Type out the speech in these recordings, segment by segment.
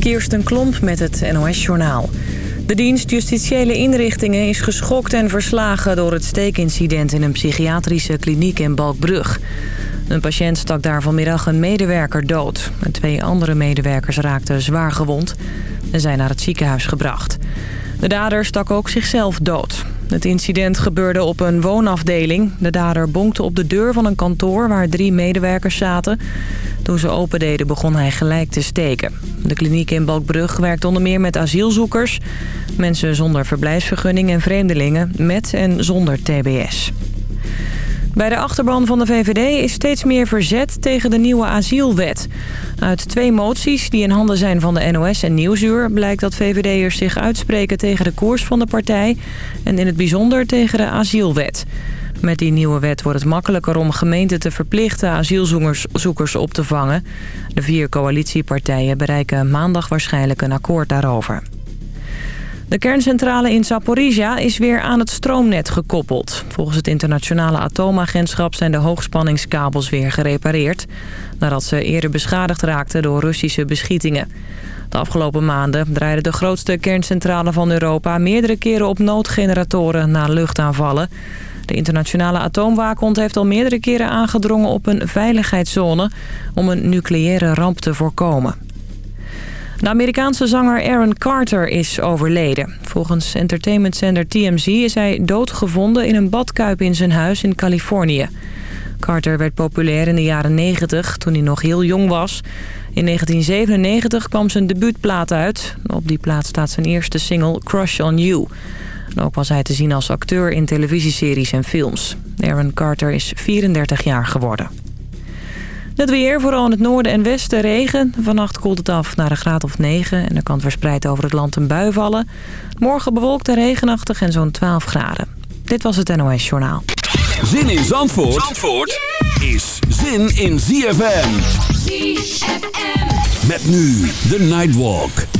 Kirsten Klomp met het NOS-journaal. De dienst Justitiële Inrichtingen is geschokt en verslagen... door het steekincident in een psychiatrische kliniek in Balkbrug. Een patiënt stak daar vanmiddag een medewerker dood. Twee andere medewerkers raakten zwaar gewond... en zijn naar het ziekenhuis gebracht. De dader stak ook zichzelf dood. Het incident gebeurde op een woonafdeling. De dader bonkte op de deur van een kantoor waar drie medewerkers zaten. Toen ze opendeden begon hij gelijk te steken. De kliniek in Balkbrug werkt onder meer met asielzoekers... mensen zonder verblijfsvergunning en vreemdelingen met en zonder tbs. Bij de achterban van de VVD is steeds meer verzet tegen de nieuwe asielwet. Uit twee moties die in handen zijn van de NOS en Nieuwsuur... blijkt dat VVD'ers zich uitspreken tegen de koers van de partij... en in het bijzonder tegen de asielwet. Met die nieuwe wet wordt het makkelijker om gemeenten te verplichten asielzoekers op te vangen. De vier coalitiepartijen bereiken maandag waarschijnlijk een akkoord daarover. De kerncentrale in Zaporizhia is weer aan het stroomnet gekoppeld. Volgens het internationale atoomagentschap zijn de hoogspanningskabels weer gerepareerd... nadat ze eerder beschadigd raakten door Russische beschietingen. De afgelopen maanden draaide de grootste kerncentrale van Europa... meerdere keren op noodgeneratoren na luchtaanvallen. De internationale atoomwaakhond heeft al meerdere keren aangedrongen op een veiligheidszone... om een nucleaire ramp te voorkomen. De Amerikaanse zanger Aaron Carter is overleden. Volgens entertainmentzender TMZ is hij doodgevonden in een badkuip in zijn huis in Californië. Carter werd populair in de jaren 90 toen hij nog heel jong was. In 1997 kwam zijn debuutplaat uit. Op die plaat staat zijn eerste single Crush on You. Ook was hij te zien als acteur in televisieseries en films. Aaron Carter is 34 jaar geworden. Het weer, vooral in het noorden en westen regen. Vannacht koelt het af naar een graad of 9 en er kan verspreid over het land een bui vallen. Morgen bewolkt en regenachtig en zo'n 12 graden. Dit was het NOS Journaal. Zin in Zandvoort, Zandvoort is zin in ZFM. ZFM. Met nu de Nightwalk.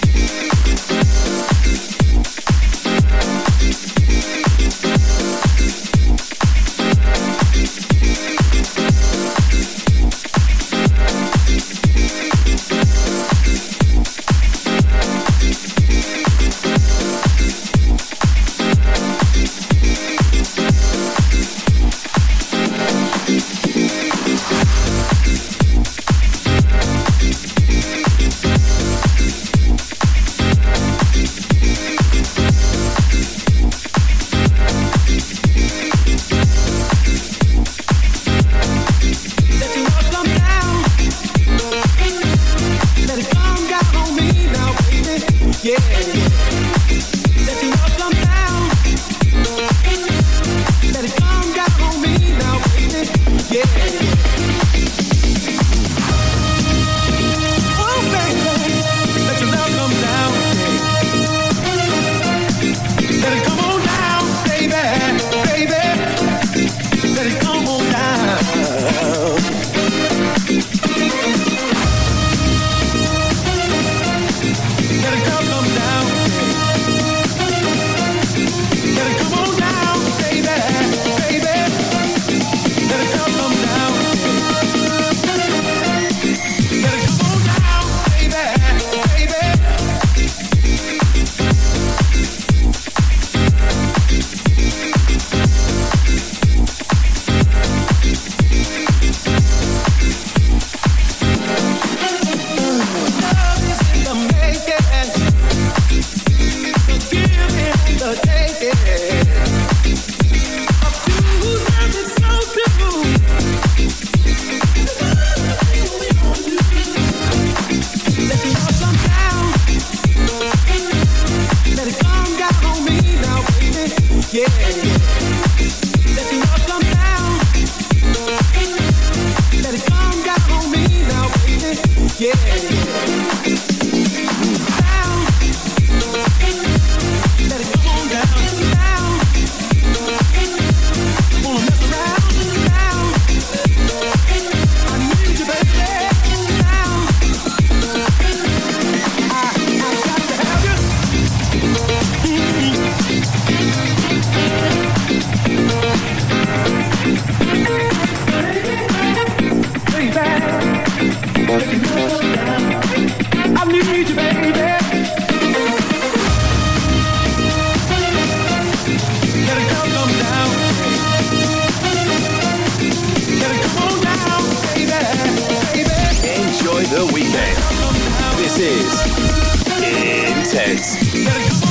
is Intense.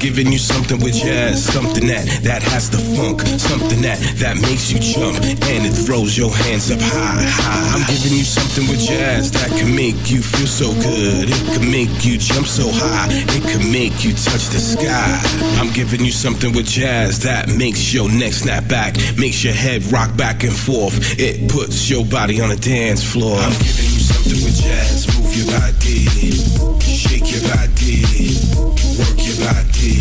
Giving you something with jazz, something that that has the funk, something that that makes you jump and it throws your hands up high, high. I'm giving you something with jazz that can make you feel so good. It can make you jump so high. It can make you touch the sky. I'm giving you something with jazz that makes your neck snap back, makes your head rock back and forth. It puts your body on a dance floor. I'm giving something jazz. Move your body, shake your body, work your body.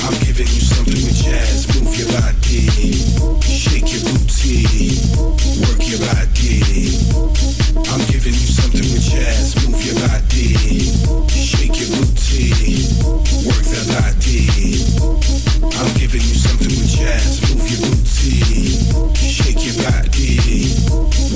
I'm giving you something with jazz. Move your body, shake your booty, work your body. I'm giving you something with jazz. Move your body, shake your booty, work that body. I'm giving you something with jazz. Move your booty, shake your body,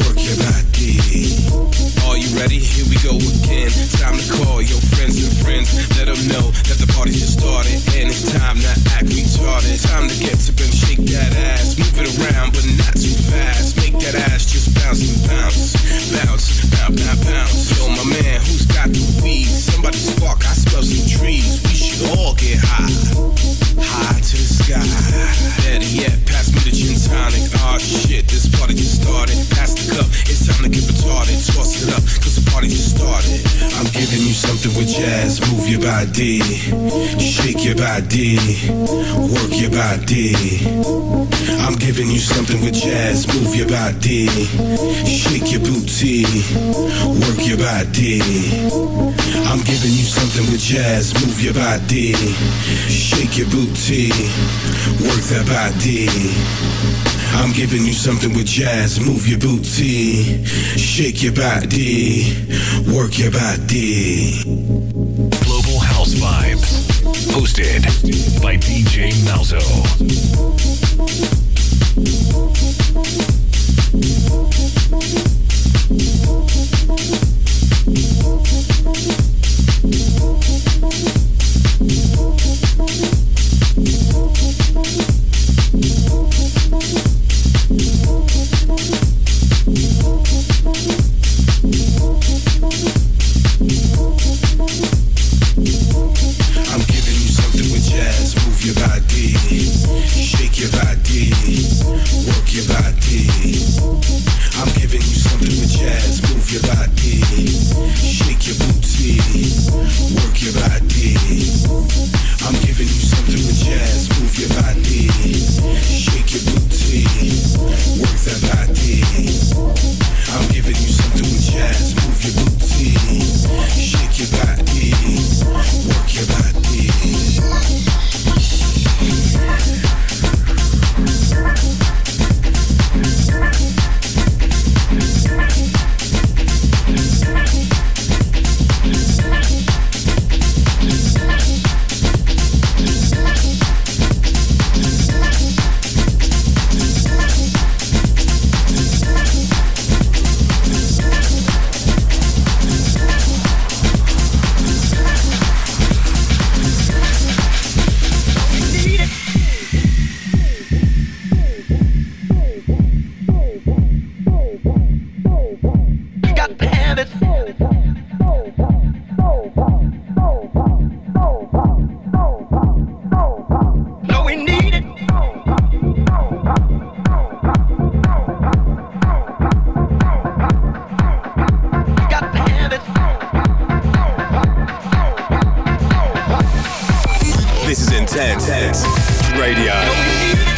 work your body. Are you ready? Here we go again. Time to call your friends and friends. Let them know that the party just started. And it's time to act retarded. Time to get to and shake that ass. Move it around, but not too fast. Make that ass just bounce and bounce. Bounce, bounce, bounce, bounce. Yo, my man, who's got the weed? Somebody spark, I smell some trees. We should all get high. High to the sky. Better yet, pass me the gin tonic. Oh shit, this party just started. Pass Toss it up, cause the party just started. I'm giving you something with jazz. Move your body, shake your body, work your body. I'm giving you something with jazz. Move your body, shake your booty, work your body. I'm giving you something with jazz. Move your body, shake your booty, work that body. I'm giving you something with jazz. Move your booty, shake your body, work your body. Global House Vibes. Hosted by DJ Malzo. Intense Radio.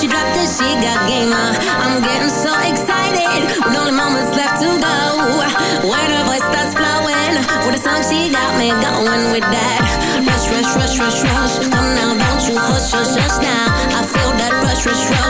she dropped it, she got gamer. I'm getting so excited with only moments left to go. When her voice starts flowing, with a song she got me going with that. Rush, rush, rush, rush, rush. Come now, don't you hush, hush, hush now. I feel that rush, rush, rush.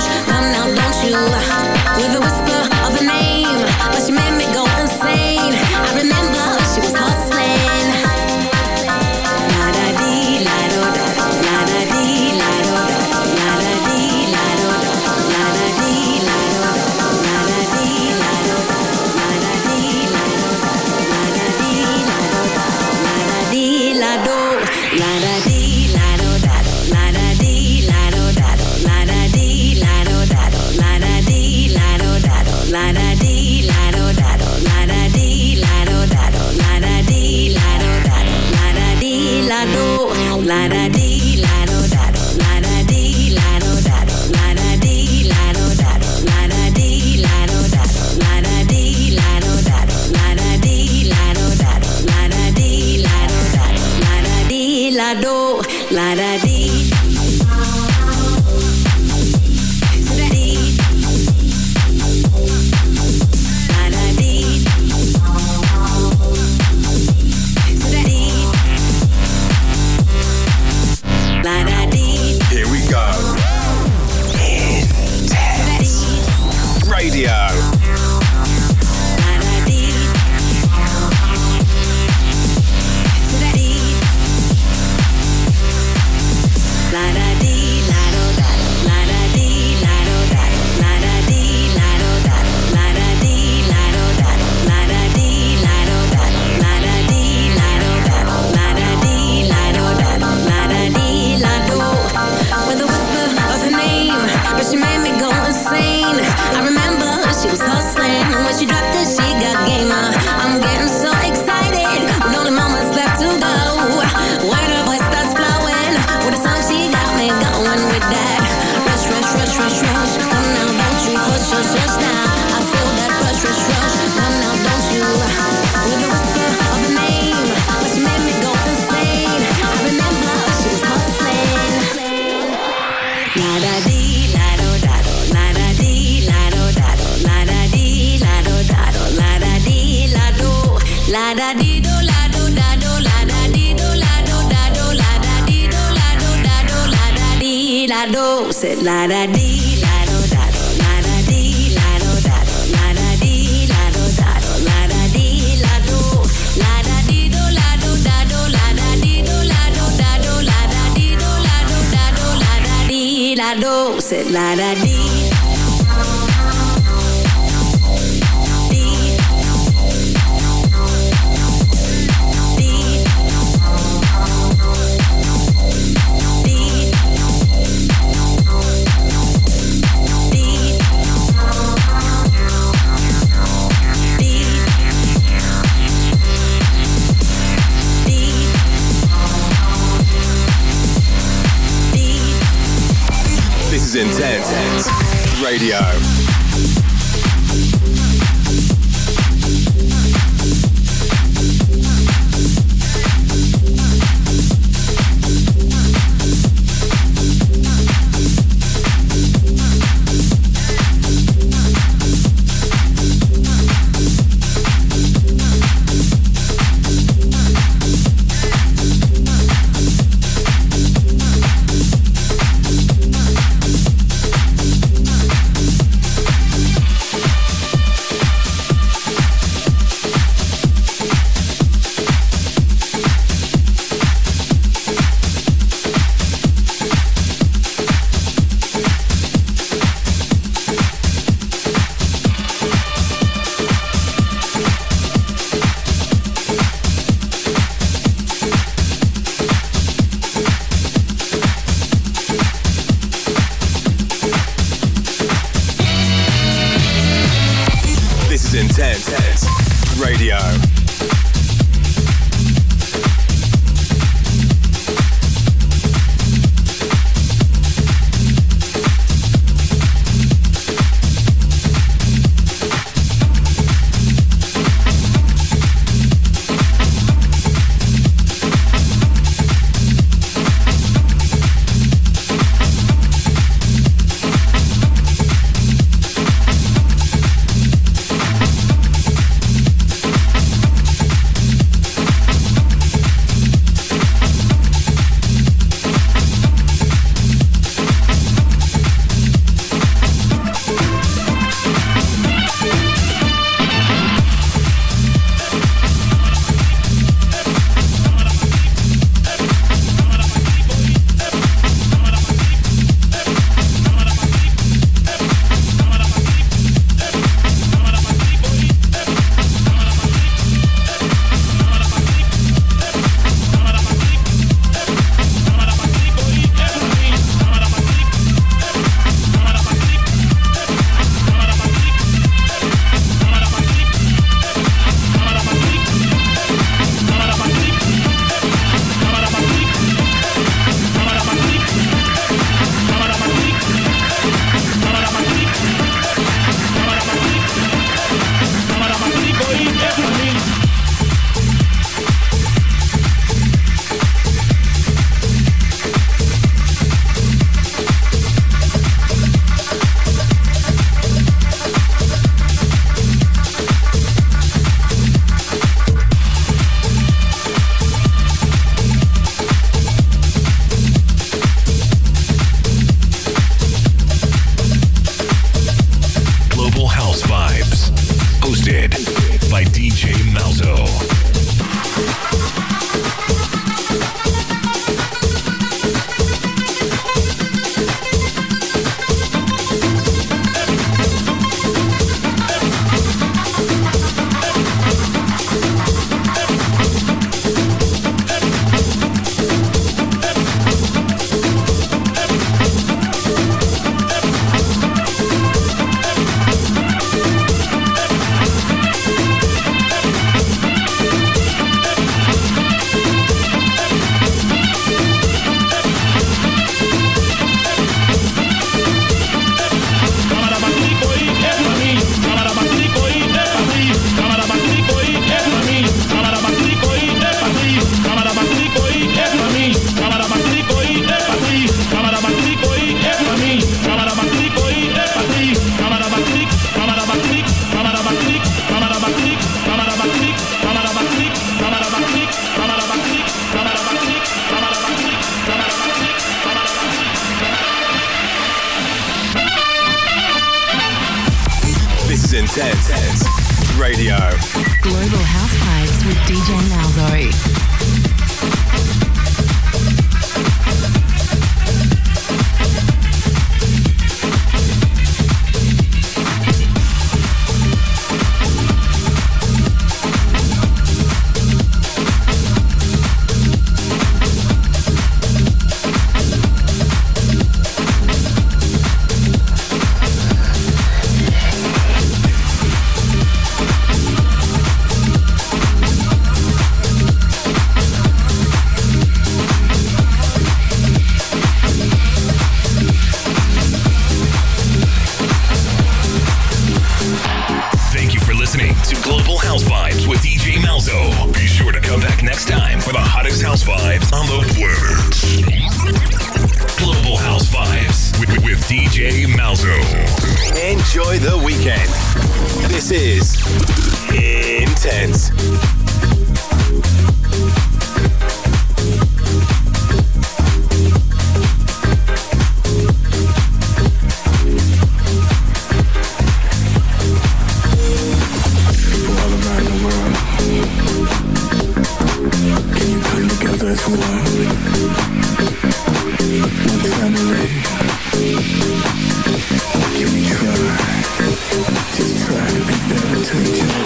To each